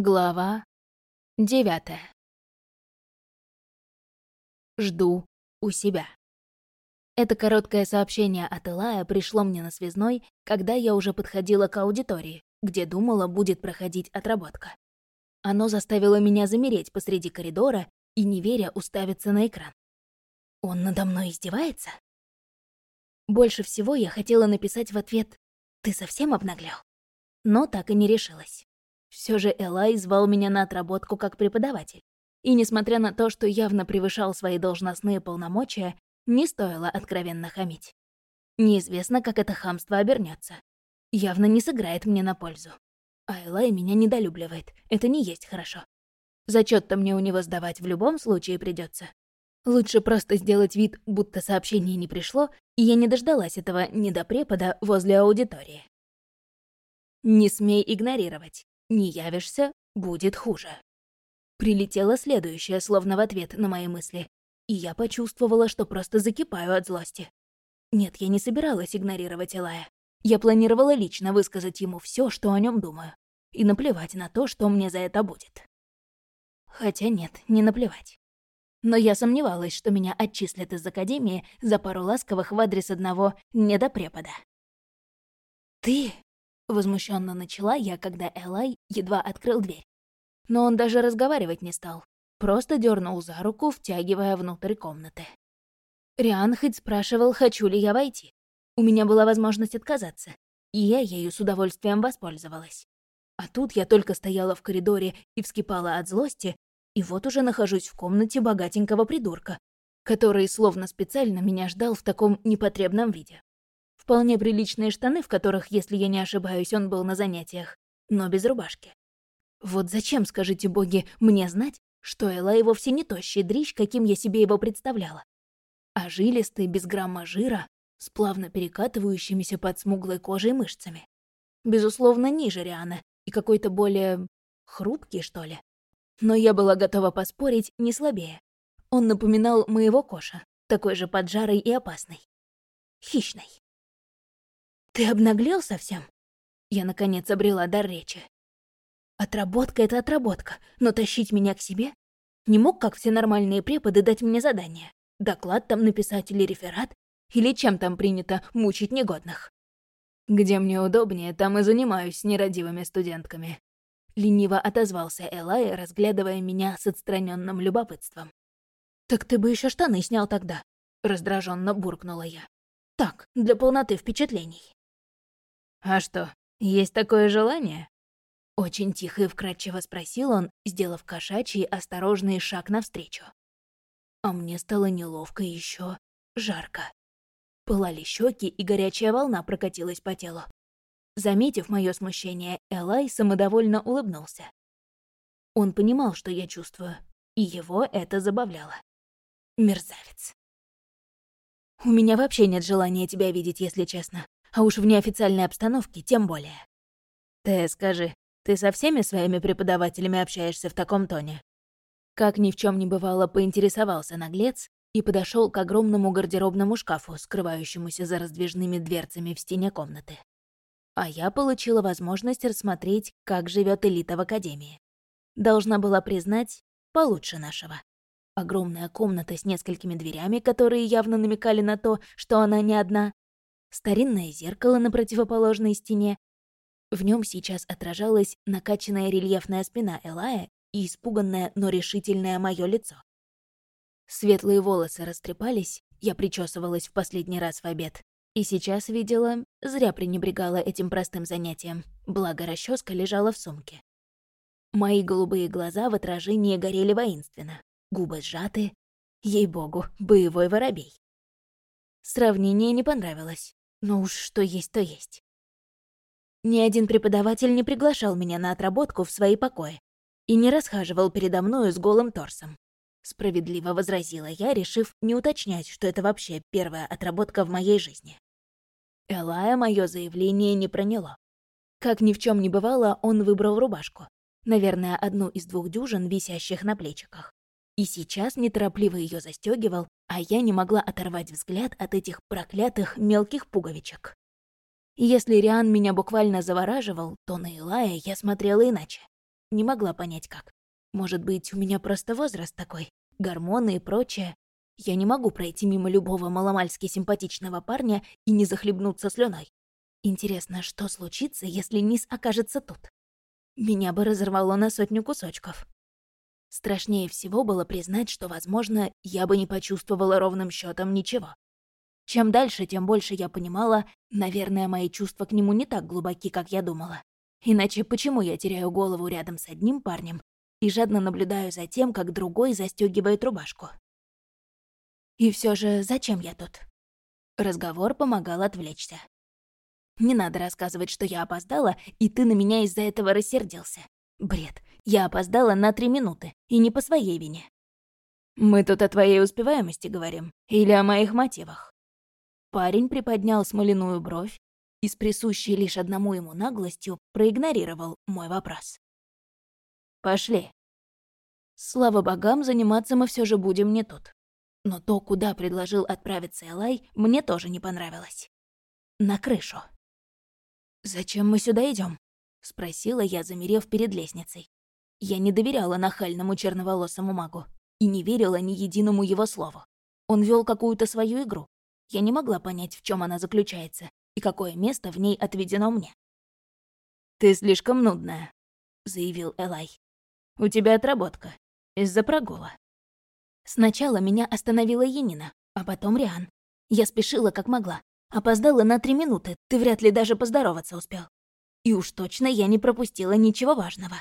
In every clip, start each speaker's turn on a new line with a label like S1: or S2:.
S1: Глава девятая. Жду у себя. Это короткое сообщение от Элая пришло мне на связной, когда я уже подходила к аудитории, где думала, будет проходить отработка. Оно заставило меня замереть посреди коридора и, не веря, уставиться на экран. Он надо мной издевается? Больше всего я хотела написать в ответ «Ты совсем обнаглял?» Но так и не решилась. Все же Элай звал меня на отработку как преподаватель. И несмотря на то, что явно превышал свои должностные полномочия, не стоило откровенно хамить. Неизвестно, как это хамство обернется. Явно не сыграет мне на пользу. А Элай меня недолюбливает. Это не есть хорошо. Зачет-то мне у него сдавать в любом случае придется. Лучше просто сделать вид, будто сообщение не пришло, и я не дождалась этого недопрепода возле аудитории. Не смей игнорировать. Не явишься — будет хуже. Прилетело следующее, словно в ответ на мои мысли, и я почувствовала, что просто закипаю от злости. Нет, я не собиралась игнорировать Элая. Я планировала лично высказать ему все, что о нем думаю, и наплевать на то, что мне за это будет. Хотя нет, не наплевать. Но я сомневалась, что меня отчислят из Академии за пару ласковых в адрес одного недопрепода. «Ты Возмущенно начала я, когда Элай едва открыл дверь. Но он даже разговаривать не стал, просто дернул за руку, втягивая внутрь комнаты. Риан хоть спрашивал, хочу ли я войти. У меня была возможность отказаться, и я ею с удовольствием воспользовалась. А тут я только стояла в коридоре и вскипала от злости, и вот уже нахожусь в комнате богатенького придурка, который словно специально меня ждал в таком непотребном виде. Вполне приличные штаны, в которых, если я не ошибаюсь, он был на занятиях, но без рубашки. Вот зачем, скажите боги, мне знать, что Элай вовсе не тощий дрищ, каким я себе его представляла, а жилистый, без грамма жира, с плавно перекатывающимися под смуглой кожей мышцами. Безусловно, ниже Риана и какой-то более... хрупкий, что ли. Но я была готова поспорить не слабее. Он напоминал моего Коша, такой же поджарый и опасный. Хищный. «Ты обнаглел совсем?» Я, наконец, обрела дар речи. Отработка — это отработка, но тащить меня к себе? Не мог, как все нормальные преподы, дать мне задание? Доклад там написать или реферат? Или чем там принято мучить негодных? Где мне удобнее, там и занимаюсь с нерадивыми студентками. Лениво отозвался Элай, разглядывая меня с отстраненным любопытством. «Так ты бы еще штаны снял тогда», — раздраженно буркнула я. «Так, для полноты впечатлений». «А что, есть такое желание?» Очень тихо и вкрадчиво спросил он, сделав кошачий осторожный шаг навстречу. А мне стало неловко и еще жарко. Пылали щеки, и горячая волна прокатилась по телу. Заметив мое смущение, Элай самодовольно улыбнулся. Он понимал, что я чувствую, и его это забавляло. Мерзавец. «У меня вообще нет желания тебя видеть, если честно», а уж в неофициальной обстановке тем более. Ты скажи, ты со всеми своими преподавателями общаешься в таком тоне? Как ни в чем не бывало, поинтересовался наглец и подошел к огромному гардеробному шкафу, скрывающемуся за раздвижными дверцами в стене комнаты. А я получила возможность рассмотреть, как живет элита в академии. Должна была признать, получше нашего. Огромная комната с несколькими дверями, которые явно намекали на то, что она не одна, старинное зеркало на противоположной стене. В нем сейчас отражалась накачанная рельефная спина Элая и испуганное, но решительное мое лицо. Светлые волосы растрепались, я причесывалась в последний раз в обед. И сейчас видела, зря пренебрегала этим простым занятием, благо расческа лежала в сумке. Мои голубые глаза в отражении горели воинственно, губы сжаты. Ей-богу, боевой воробей. Сравнение не понравилось. Ну уж что есть, то есть. Ни один преподаватель не приглашал меня на отработку в свои покои и не расхаживал передо мною с голым торсом. Справедливо возразила я, решив не уточнять, что это вообще первая отработка в моей жизни. Элая мое заявление не проняло. Как ни в чем не бывало, он выбрал рубашку. Наверное, одну из двух дюжин, висящих на плечиках и сейчас неторопливо ее застегивал, а я не могла оторвать взгляд от этих проклятых мелких пуговичек. Если Риан меня буквально завораживал, то на Илая я смотрела иначе. Не могла понять, как. Может быть, у меня просто возраст такой, гормоны и прочее. Я не могу пройти мимо любого маломальски симпатичного парня и не захлебнуться слюной. Интересно, что случится, если низ окажется тут? Меня бы разорвало на сотню кусочков. Страшнее всего было признать, что, возможно, я бы не почувствовала ровным счетом ничего. Чем дальше, тем больше я понимала, наверное, мои чувства к нему не так глубоки, как я думала. Иначе почему я теряю голову рядом с одним парнем и жадно наблюдаю за тем, как другой застегивает рубашку? И все же, зачем я тут? Разговор помогал отвлечься. Не надо рассказывать, что я опоздала, и ты на меня из-за этого рассердился. Бред. Я опоздала на три минуты, и не по своей вине. Мы тут о твоей успеваемости говорим, или о моих мотивах. Парень приподнял смоляную бровь и с присущей лишь одному ему наглостью проигнорировал мой вопрос. «Пошли». Слава богам, заниматься мы все же будем не тут. Но то, куда предложил отправиться Элай, мне тоже не понравилось. На крышу. «Зачем мы сюда идем? Спросила я, замерев перед лестницей. Я не доверяла нахальному черноволосому магу и не верила ни единому его слову. Он вел какую-то свою игру, я не могла понять, в чем она заключается и какое место в ней отведено мне. «Ты слишком нудная», — заявил Элай. «У тебя отработка. Из-за прогула». Сначала меня остановила Енина, а потом Риан. Я спешила как могла. Опоздала на три минуты, ты вряд ли даже поздороваться успел. И уж точно я не пропустила ничего важного.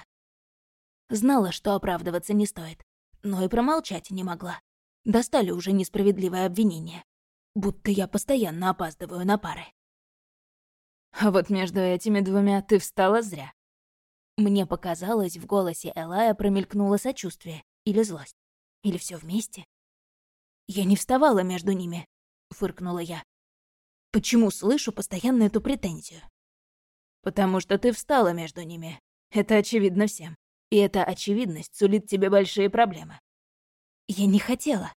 S1: Знала, что оправдываться не стоит, но и промолчать не могла. Достали уже несправедливое обвинение будто я постоянно опаздываю на пары. А вот между этими двумя ты встала зря. Мне показалось, в голосе Элая промелькнуло сочувствие или злость. Или все вместе. Я не вставала между ними, фыркнула я. Почему слышу постоянно эту претензию? Потому что ты встала между ними. Это очевидно всем. И эта очевидность сулит тебе большие проблемы. Я не хотела.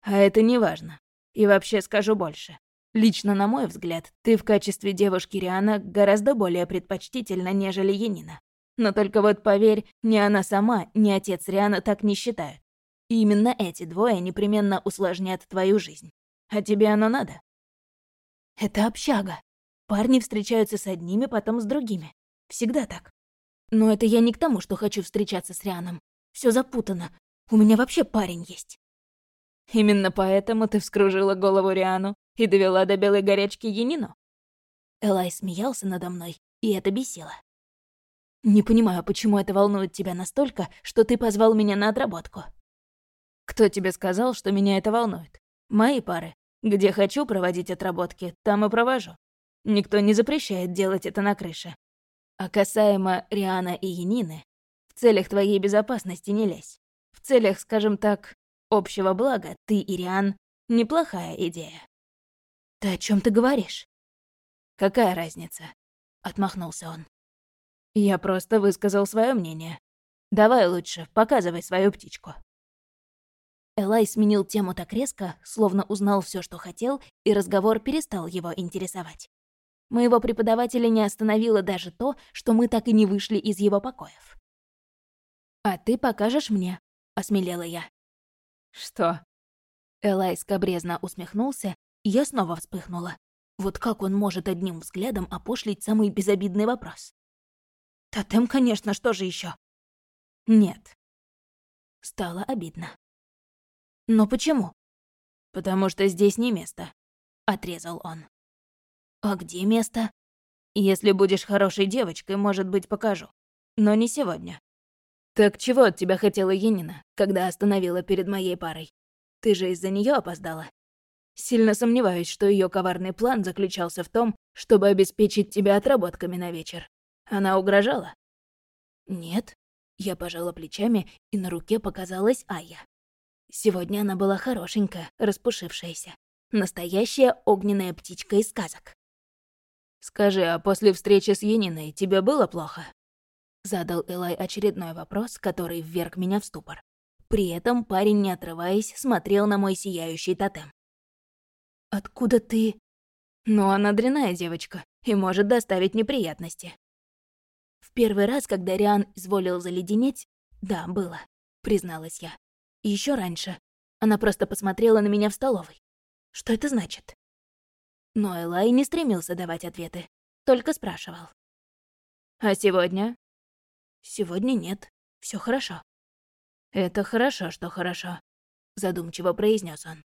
S1: А это не важно. И вообще скажу больше. Лично, на мой взгляд, ты в качестве девушки Риана гораздо более предпочтительна, нежели Янина. Но только вот поверь, ни она сама, ни отец Риана так не считают. И именно эти двое непременно усложнят твою жизнь. А тебе оно надо? Это общага. Парни встречаются с одними, потом с другими. Всегда так. Но это я не к тому, что хочу встречаться с Рианом. Все запутано. У меня вообще парень есть. Именно поэтому ты вскружила голову Риану и довела до белой горячки Янину?» Элай смеялся надо мной, и это бесило. «Не понимаю, почему это волнует тебя настолько, что ты позвал меня на отработку?» «Кто тебе сказал, что меня это волнует? Мои пары. Где хочу проводить отработки, там и провожу. Никто не запрещает делать это на крыше. А касаемо Риана и Янины, в целях твоей безопасности не лезь. В целях, скажем так, общего блага ты, Ириан, неплохая идея. Ты о чем ты говоришь? Какая разница? Отмахнулся он. Я просто высказал свое мнение. Давай лучше, показывай свою птичку. Элай сменил тему так резко, словно узнал все, что хотел, и разговор перестал его интересовать. Моего преподавателя не остановило даже то, что мы так и не вышли из его покоев. «А ты покажешь мне», — осмелела я. «Что?» Элай скобрезно усмехнулся, и я снова вспыхнула. Вот как он может одним взглядом опошлить самый безобидный вопрос? Тотем, конечно, что же еще? Нет. Стало обидно. Но почему? Потому что здесь не место, отрезал он. А где место? Если будешь хорошей девочкой, может быть, покажу. Но не сегодня. «Так чего от тебя хотела Енина, когда остановила перед моей парой? Ты же из-за нее опоздала?» Сильно сомневаюсь, что ее коварный план заключался в том, чтобы обеспечить тебя отработками на вечер. Она угрожала? Нет. Я пожала плечами, и на руке показалась Ая. Сегодня она была хорошенькая, распушившаяся. Настоящая огненная птичка из сказок. «Скажи, а после встречи с Ениной тебе было плохо?» Задал Элай очередной вопрос, который вверг меня в ступор. При этом парень, не отрываясь, смотрел на мой сияющий тотем. «Откуда ты?» «Ну, она дряная девочка и может доставить неприятности». В первый раз, когда Риан изволил заледенеть, да, было, призналась я. Еще раньше. Она просто посмотрела на меня в столовой. Что это значит? Но Элай не стремился давать ответы, только спрашивал. «А сегодня?» «Сегодня нет. Все хорошо». «Это хорошо, что хорошо», — задумчиво произнес он.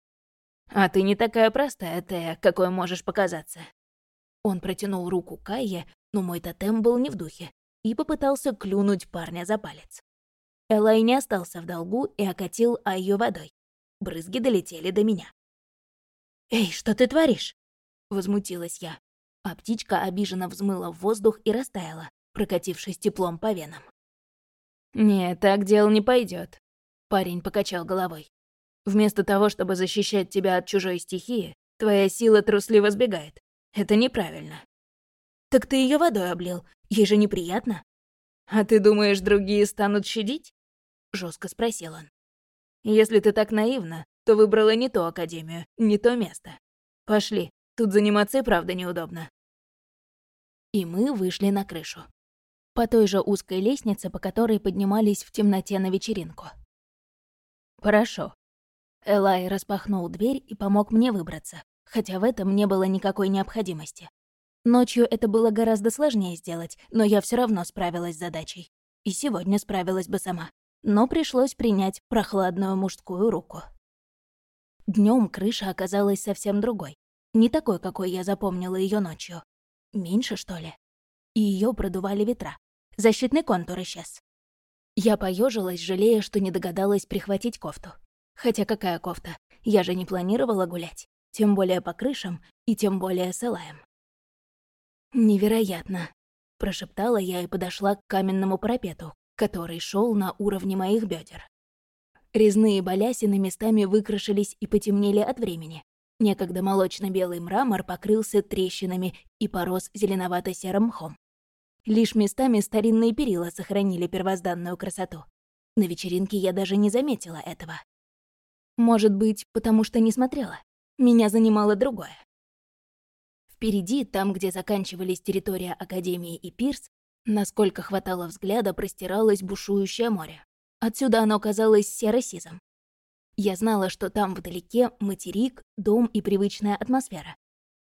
S1: «А ты не такая простая, Тея, какой можешь показаться». Он протянул руку Кайе, но мой тотем был не в духе, и попытался клюнуть парня за палец. Элай не остался в долгу и окатил Айю водой. Брызги долетели до меня. «Эй, что ты творишь?» — возмутилась я. А птичка обиженно взмыла в воздух и растаяла, прокатившись теплом по венам. «Нет, так дело не пойдет. парень покачал головой. «Вместо того, чтобы защищать тебя от чужой стихии, твоя сила трусливо сбегает. Это неправильно». «Так ты ее водой облил. Ей же неприятно». «А ты думаешь, другие станут щадить?» — жестко спросил он. «Если ты так наивна, то выбрала не ту академию, не то место. Пошли, тут заниматься и правда неудобно». И мы вышли на крышу. По той же узкой лестнице, по которой поднимались в темноте на вечеринку. «Хорошо». Элай распахнул дверь и помог мне выбраться, хотя в этом не было никакой необходимости. Ночью это было гораздо сложнее сделать, но я все равно справилась с задачей. И сегодня справилась бы сама. Но пришлось принять прохладную мужскую руку. Днем крыша оказалась совсем другой. Не такой, какой я запомнила ее ночью. Меньше, что ли? И ее продували ветра. Защитный контур исчез. Я поежилась, жалея, что не догадалась прихватить кофту. Хотя какая кофта? Я же не планировала гулять. Тем более по крышам и тем более с Элаем. «Невероятно», — прошептала я и подошла к каменному парапету, который шел на уровне моих бедер. Резные балясины местами выкрашились и потемнели от времени. Некогда молочно-белый мрамор покрылся трещинами и порос зеленовато-серым мхом. Лишь местами старинные перила сохранили первозданную красоту. На вечеринке я даже не заметила этого. Может быть, потому что не смотрела. Меня занимало другое. Впереди, там, где заканчивались территория Академии и пирс, насколько хватало взгляда, простиралось бушующее море. Отсюда оно казалось серо-сизом. Я знала, что там вдалеке материк, дом и привычная атмосфера.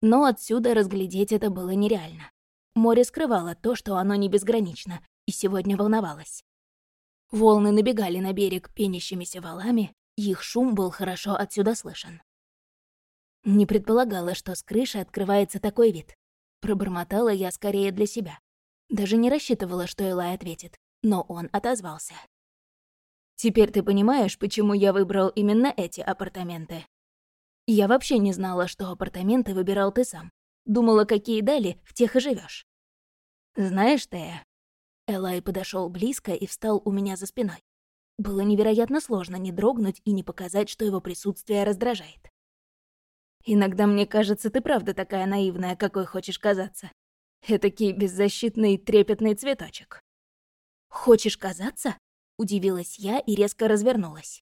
S1: Но отсюда разглядеть это было нереально. Море скрывало то, что оно не безгранично, и сегодня волновалось. Волны набегали на берег пенящимися валами, их шум был хорошо отсюда слышен. Не предполагала, что с крыши открывается такой вид. Пробормотала я скорее для себя. Даже не рассчитывала, что Элай ответит, но он отозвался. «Теперь ты понимаешь, почему я выбрал именно эти апартаменты?» Я вообще не знала, что апартаменты выбирал ты сам. Думала, какие дали, в тех и живешь. «Знаешь, Тея...» Элай подошел близко и встал у меня за спиной. Было невероятно сложно не дрогнуть и не показать, что его присутствие раздражает. Иногда мне кажется, ты правда такая наивная, какой хочешь казаться. Этакий беззащитный трепетный цветочек. «Хочешь казаться?» — удивилась я и резко развернулась.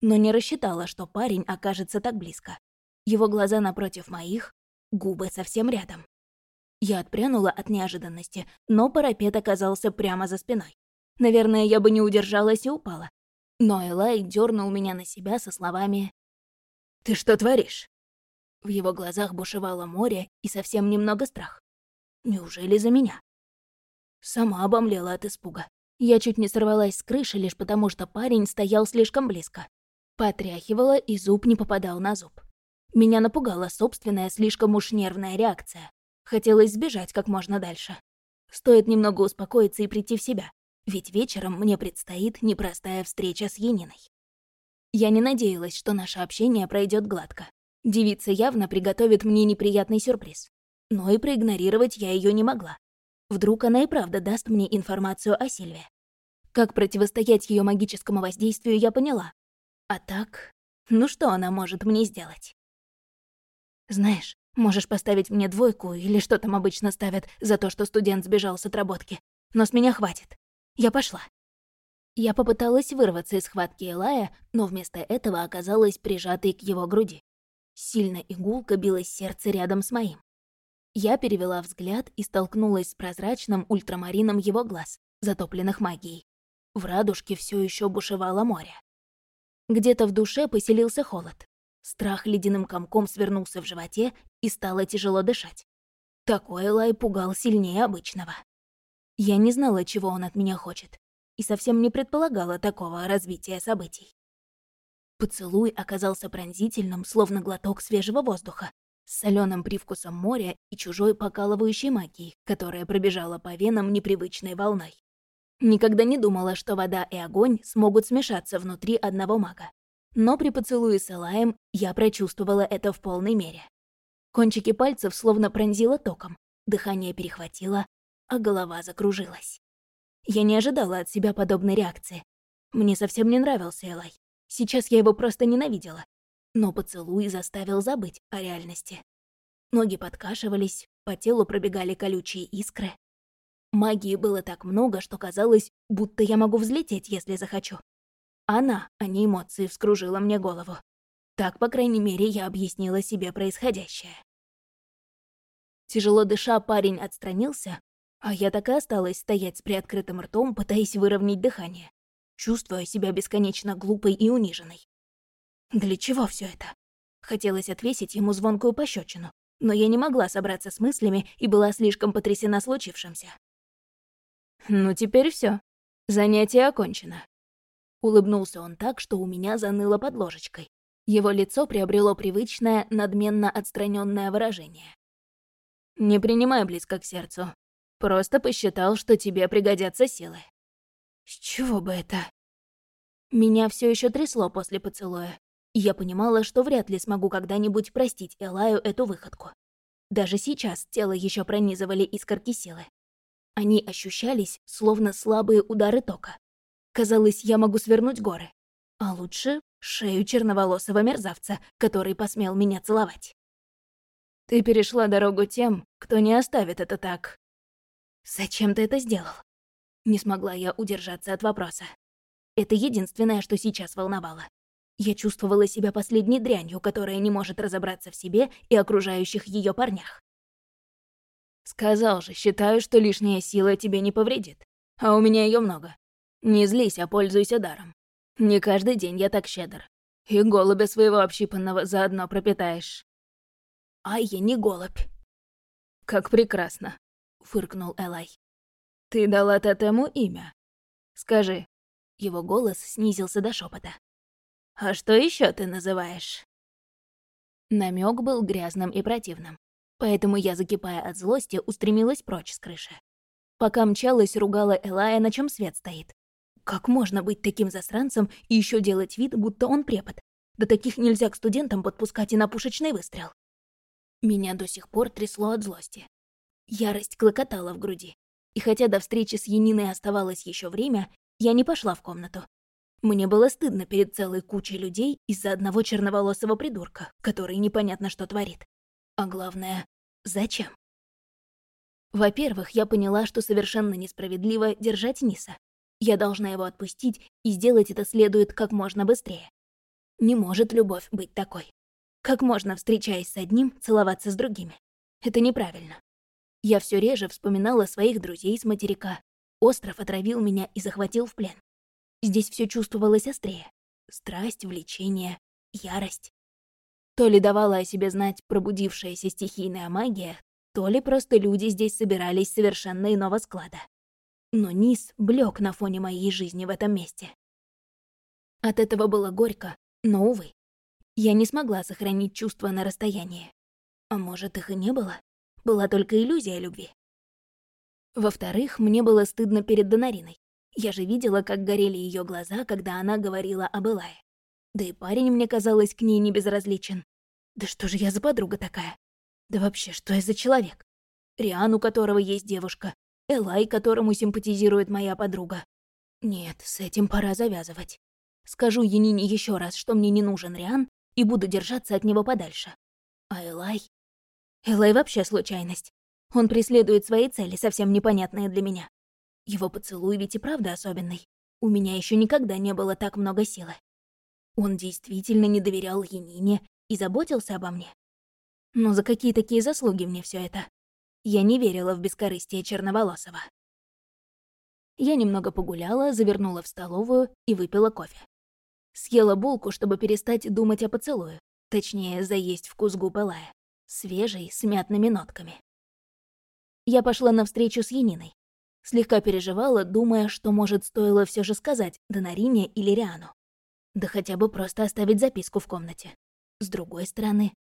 S1: Но не рассчитала, что парень окажется так близко. Его глаза напротив моих, губы совсем рядом. Я отпрянула от неожиданности, но парапет оказался прямо за спиной. Наверное, я бы не удержалась и упала. Но Элай дернул меня на себя со словами «Ты что творишь?» В его глазах бушевало море и совсем немного страх. Неужели за меня? Сама обомлела от испуга. Я чуть не сорвалась с крыши лишь потому, что парень стоял слишком близко. Потряхивала, и зуб не попадал на зуб. Меня напугала собственная слишком уж нервная реакция. Хотелось сбежать как можно дальше. Стоит немного успокоиться и прийти в себя, ведь вечером мне предстоит непростая встреча с Ениной. Я не надеялась, что наше общение пройдет гладко. Девица явно приготовит мне неприятный сюрприз. Но и проигнорировать я ее не могла. Вдруг она и правда даст мне информацию о Сильве. Как противостоять ее магическому воздействию, я поняла. А так, ну что она может мне сделать? Знаешь, можешь поставить мне двойку или что там обычно ставят за то, что студент сбежал с отработки. Но с меня хватит. Я пошла. Я попыталась вырваться из схватки Элая, но вместо этого оказалась прижатой к его груди. Сильно игулка билось сердце рядом с моим. Я перевела взгляд и столкнулась с прозрачным ультрамарином его глаз, затопленных магией. В радужке все еще бушевало море. Где-то в душе поселился холод. Страх ледяным комком свернулся в животе и стало тяжело дышать. Такой лай пугал сильнее обычного. Я не знала, чего он от меня хочет, и совсем не предполагала такого развития событий. Поцелуй оказался пронзительным, словно глоток свежего воздуха, с соленым привкусом моря и чужой покалывающей магией, которая пробежала по венам непривычной волной. Никогда не думала, что вода и огонь смогут смешаться внутри одного мага. Но при поцелуе с Элаем я прочувствовала это в полной мере. Кончики пальцев словно пронзило током, дыхание перехватило, а голова закружилась. Я не ожидала от себя подобной реакции. Мне совсем не нравился Элай. Сейчас я его просто ненавидела но поцелуй заставил забыть о реальности. Ноги подкашивались, по телу пробегали колючие искры. Магии было так много, что казалось, будто я могу взлететь, если захочу. Она, а не эмоции, вскружила мне голову. Так, по крайней мере, я объяснила себе происходящее. Тяжело дыша, парень отстранился, а я так и осталась стоять с приоткрытым ртом, пытаясь выровнять дыхание, чувствуя себя бесконечно глупой и униженной. Для чего все это? Хотелось отвесить ему звонкую пощечину, но я не могла собраться с мыслями и была слишком потрясена случившимся. «Ну, теперь все. Занятие окончено». Улыбнулся он так, что у меня заныло под ложечкой. Его лицо приобрело привычное, надменно отстраненное выражение. «Не принимай близко к сердцу. Просто посчитал, что тебе пригодятся силы». «С чего бы это?» Меня все еще трясло после поцелуя, я понимала, что вряд ли смогу когда-нибудь простить Элаю эту выходку. Даже сейчас тело еще пронизывали искорки силы. Они ощущались, словно слабые удары тока. Казалось, я могу свернуть горы. А лучше шею черноволосого мерзавца, который посмел меня целовать. Ты перешла дорогу тем, кто не оставит это так. Зачем ты это сделал? Не смогла я удержаться от вопроса. Это единственное, что сейчас волновало. Я чувствовала себя последней дрянью, которая не может разобраться в себе и окружающих ее парнях. «Сказал же, считаю, что лишняя сила тебе не повредит. А у меня ее много. Не злись, а пользуйся даром. Не каждый день я так щедр. И голубя своего общипанного заодно пропитаешь». «А я не голубь». «Как прекрасно», — фыркнул Элай. «Ты дала тотему имя. Скажи». Его голос снизился до шепота. А что еще ты называешь?» Намек был грязным и противным, поэтому я, закипая от злости, устремилась прочь с крыши. Пока мчалась, ругала Элая, на чем свет стоит. Как можно быть таким засранцем и еще делать вид, будто он препод? Да таких нельзя к студентам подпускать и на пушечный выстрел. Меня до сих пор трясло от злости. Ярость клокотала в груди. И хотя до встречи с Яниной оставалось еще время, я не пошла в комнату, мне было стыдно перед целой кучей людей из-за одного черноволосого придурка, который непонятно что творит. А главное, зачем? Во-первых, я поняла, что совершенно несправедливо держать Ниса. Я должна его отпустить, и сделать это следует как можно быстрее. Не может любовь быть такой. Как можно, встречаясь с одним, целоваться с другими? Это неправильно. Я все реже вспоминала своих друзей с материка. Остров отравил меня и захватил в плен. Здесь все чувствовалось острее. Страсть, влечение, ярость. То ли давала о себе знать пробудившаяся стихийная магия, то ли просто люди здесь собирались совершенно иного склада. Но низ блек на фоне моей жизни в этом месте. От этого было горько, но, увы, я не смогла сохранить чувства на расстоянии. А может, их и не было? Была только иллюзия любви. Во-вторых, мне было стыдно перед Донариной. Я же видела, как горели ее глаза, когда она говорила об Элае. Да и парень, мне казалось, к ней не безразличен. Да что же я за подруга такая? Да вообще, что я за человек? Риан, у которого есть девушка. Элай, которому симпатизирует моя подруга. Нет, с этим пора завязывать. Скажу Янине еще раз, что мне не нужен Риан, и буду держаться от него подальше. А Элай... Элай вообще случайность. Он преследует свои цели, совсем непонятные для меня. Его поцелуй ведь и правда особенный. У меня еще никогда не было так много силы. Он действительно не доверял Янине и заботился обо мне. Но за какие такие заслуги мне все это? Я не верила в бескорыстие Черноволосова. Я немного погуляла, завернула в столовую и выпила кофе. Съела булку, чтобы перестать думать о поцелуе, точнее, заесть вкус губ Элая, свежий, с мятными нотками. Я пошла навстречу с Яниной. Слегка переживала, думая, что, может, стоило все же сказать Донарине или Риану. Да хотя бы просто оставить записку в комнате. С другой стороны,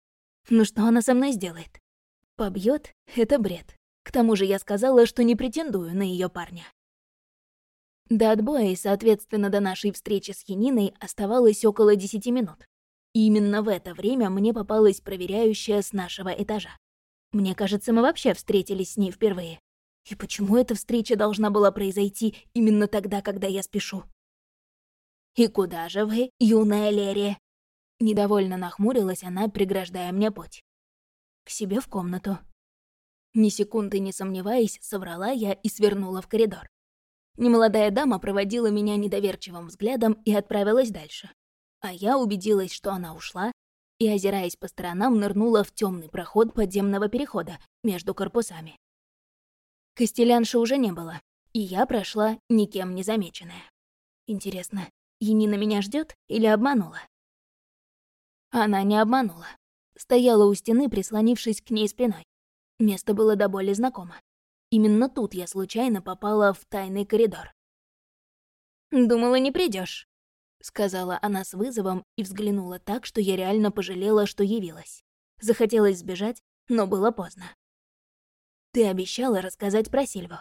S1: ну что она со мной сделает? Побьет — это бред. К тому же я сказала, что не претендую на ее парня. До отбоя и, соответственно, до нашей встречи с Яниной оставалось около десяти минут. И именно в это время мне попалась проверяющая с нашего этажа. Мне кажется, мы вообще встретились с ней впервые. И почему эта встреча должна была произойти именно тогда, когда я спешу? «И куда же вы, юная Лерия?» Недовольно нахмурилась она, преграждая мне путь. «К себе в комнату». Ни секунды не сомневаясь, соврала я и свернула в коридор. Немолодая дама проводила меня недоверчивым взглядом и отправилась дальше. А я убедилась, что она ушла, и, озираясь по сторонам, нырнула в темный проход подземного перехода между корпусами. Костелянши уже не было, и я прошла никем не замеченная. Интересно, Енина меня ждет или обманула? Она не обманула. Стояла у стены, прислонившись к ней спиной. Место было до боли знакомо. Именно тут я случайно попала в тайный коридор. «Думала, не придешь, сказала она с вызовом и взглянула так, что я реально пожалела, что явилась. Захотелось сбежать, но было поздно. «Ты обещала рассказать про Сильву».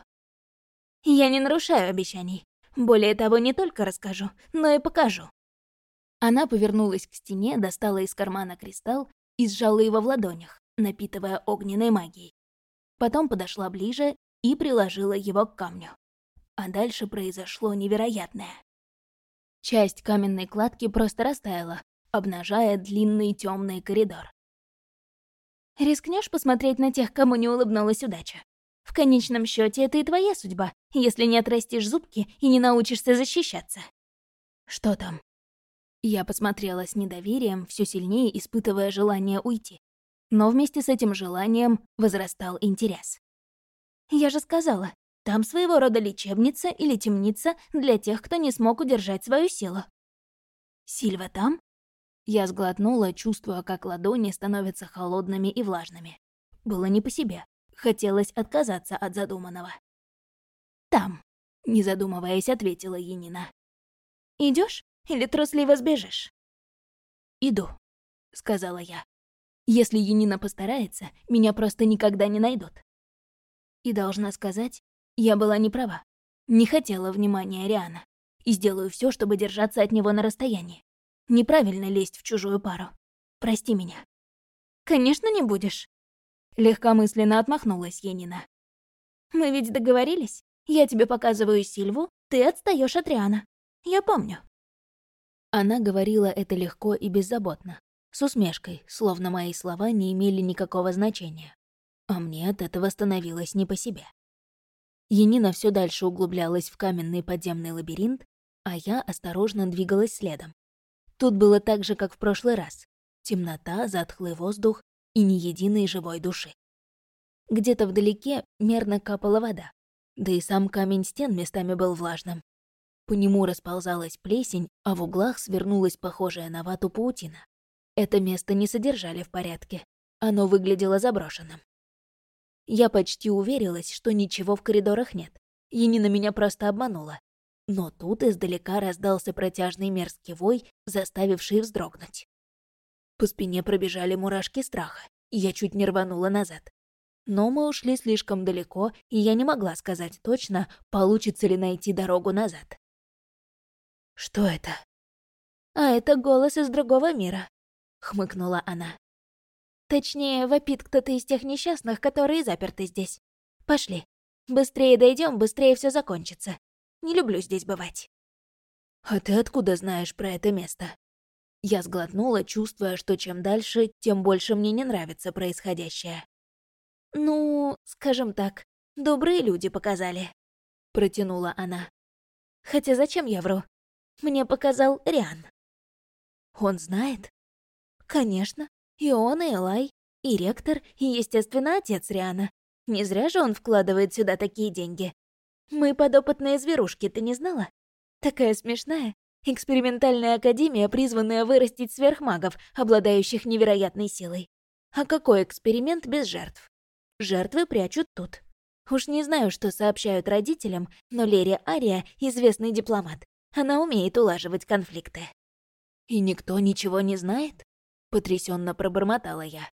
S1: «Я не нарушаю обещаний. Более того, не только расскажу, но и покажу». Она повернулась к стене, достала из кармана кристалл и сжала его в ладонях, напитывая огненной магией. Потом подошла ближе и приложила его к камню. А дальше произошло невероятное. Часть каменной кладки просто растаяла, обнажая длинный темный коридор. Рискнешь посмотреть на тех, кому не улыбнулась удача? В конечном счете это и твоя судьба, если не отрастишь зубки и не научишься защищаться. Что там? Я посмотрела с недоверием, все сильнее испытывая желание уйти. Но вместе с этим желанием возрастал интерес. «Я же сказала, там своего рода лечебница или темница для тех, кто не смог удержать свою силу». «Сильва там?» Я сглотнула, чувствуя, как ладони становятся холодными и влажными. Было не по себе. Хотелось отказаться от задуманного. «Там», — не задумываясь, ответила Енина. Идешь? Или трусливо сбежишь?» «Иду», — сказала я. «Если Янина постарается, меня просто никогда не найдут». И должна сказать, я была не права. Не хотела внимания Риана. И сделаю все, чтобы держаться от него на расстоянии. Неправильно лезть в чужую пару. Прости меня. «Конечно, не будешь», — легкомысленно отмахнулась Янина. «Мы ведь договорились. Я тебе показываю Сильву, ты отстаешь от Риана. Я помню». Она говорила это легко и беззаботно, с усмешкой, словно мои слова не имели никакого значения. А мне от этого становилось не по себе. Енина все дальше углублялась в каменный подземный лабиринт, а я осторожно двигалась следом. Тут было так же, как в прошлый раз. Темнота, затхлый воздух и ни единой живой души. Где-то вдалеке мерно капала вода, да и сам камень стен местами был влажным, по нему расползалась плесень, а в углах свернулась похожая на вату паутина. Это место не содержали в порядке. Оно выглядело заброшенным. Я почти уверилась, что ничего в коридорах нет. Енина меня просто обманула. Но тут издалека раздался протяжный мерзкий вой, заставивший вздрогнуть. По спине пробежали мурашки страха, и я чуть не рванула назад. Но мы ушли слишком далеко, и я не могла сказать точно, получится ли найти дорогу назад. «Что это?» «А это голос из другого мира», — хмыкнула она. «Точнее, вопит кто-то из тех несчастных, которые заперты здесь. Пошли. Быстрее дойдем, быстрее все закончится. Не люблю здесь бывать». «А ты откуда знаешь про это место?» Я сглотнула, чувствуя, что чем дальше, тем больше мне не нравится происходящее. «Ну, скажем так, добрые люди показали», — протянула она. «Хотя зачем я вру? Мне показал Риан. Он знает? Конечно. И он, и Элай, и ректор, и, естественно, отец Риана. Не зря же он вкладывает сюда такие деньги. Мы подопытные зверушки, ты не знала? Такая смешная. Экспериментальная академия, призванная вырастить сверхмагов, обладающих невероятной силой. А какой эксперимент без жертв? Жертвы прячут тут. Уж не знаю, что сообщают родителям, но Лерия Ария — известный дипломат. Она умеет улаживать конфликты. «И никто ничего не знает?» — потрясенно пробормотала я.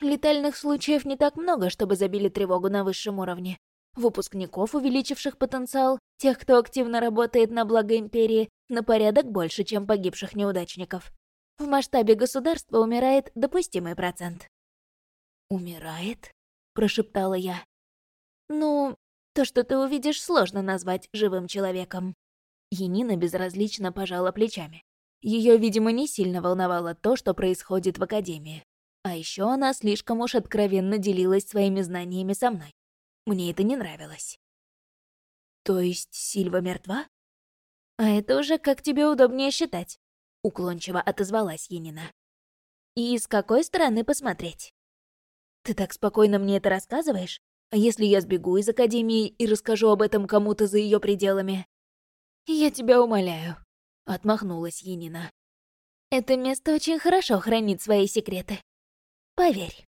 S1: Летальных случаев не так много, чтобы забили тревогу на высшем уровне. Выпускников, увеличивших потенциал, тех, кто активно работает на благо Империи, на порядок больше, чем погибших неудачников. В масштабе государства умирает допустимый процент. «Умирает?» — прошептала я. «Ну, то, что ты увидишь, сложно назвать живым человеком». Енина безразлично пожала плечами. Ее, видимо, не сильно волновало то, что происходит в Академии. А еще она слишком уж откровенно делилась своими знаниями со мной. Мне это не нравилось. То есть Сильва мертва? А это уже как тебе удобнее считать, уклончиво отозвалась Енина. И с какой стороны посмотреть? Ты так спокойно мне это рассказываешь? А если я сбегу из Академии и расскажу об этом кому-то за ее пределами? Я тебя умоляю, отмахнулась Енина. Это место очень хорошо хранит свои секреты. Поверь.